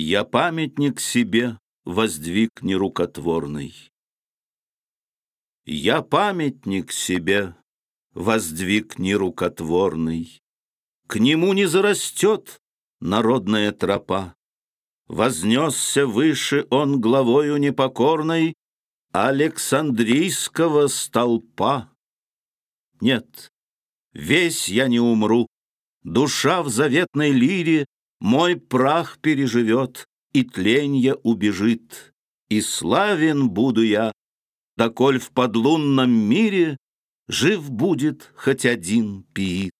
Я памятник себе воздвиг нерукотворный. Я памятник себе воздвиг нерукотворный. К нему не зарастет народная тропа. Вознесся выше он главою непокорной Александрийского столпа. Нет, весь я не умру, душа в заветной лире Мой прах переживет, и тленье убежит, И славен буду я, доколь в подлунном мире Жив будет хоть один пиит.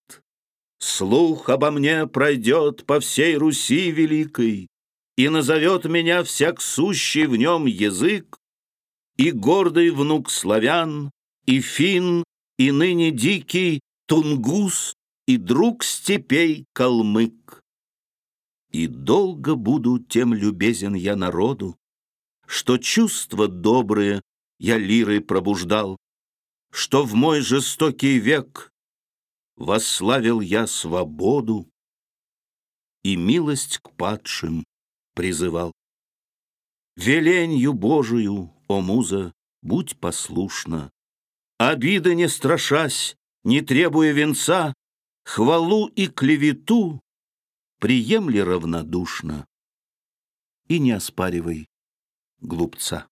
Слух обо мне пройдет по всей Руси великой, И назовет меня всяк сущий в нем язык, И гордый внук славян, и фин, и ныне дикий Тунгус, и друг степей калмык. И долго буду тем любезен я народу, Что чувства добрые я лирой пробуждал, Что в мой жестокий век Восславил я свободу И милость к падшим призывал. Веленью Божию, о муза, будь послушна, Обиды не страшась, не требуя венца, Хвалу и клевету приемли равнодушно И не оспаривай глупца.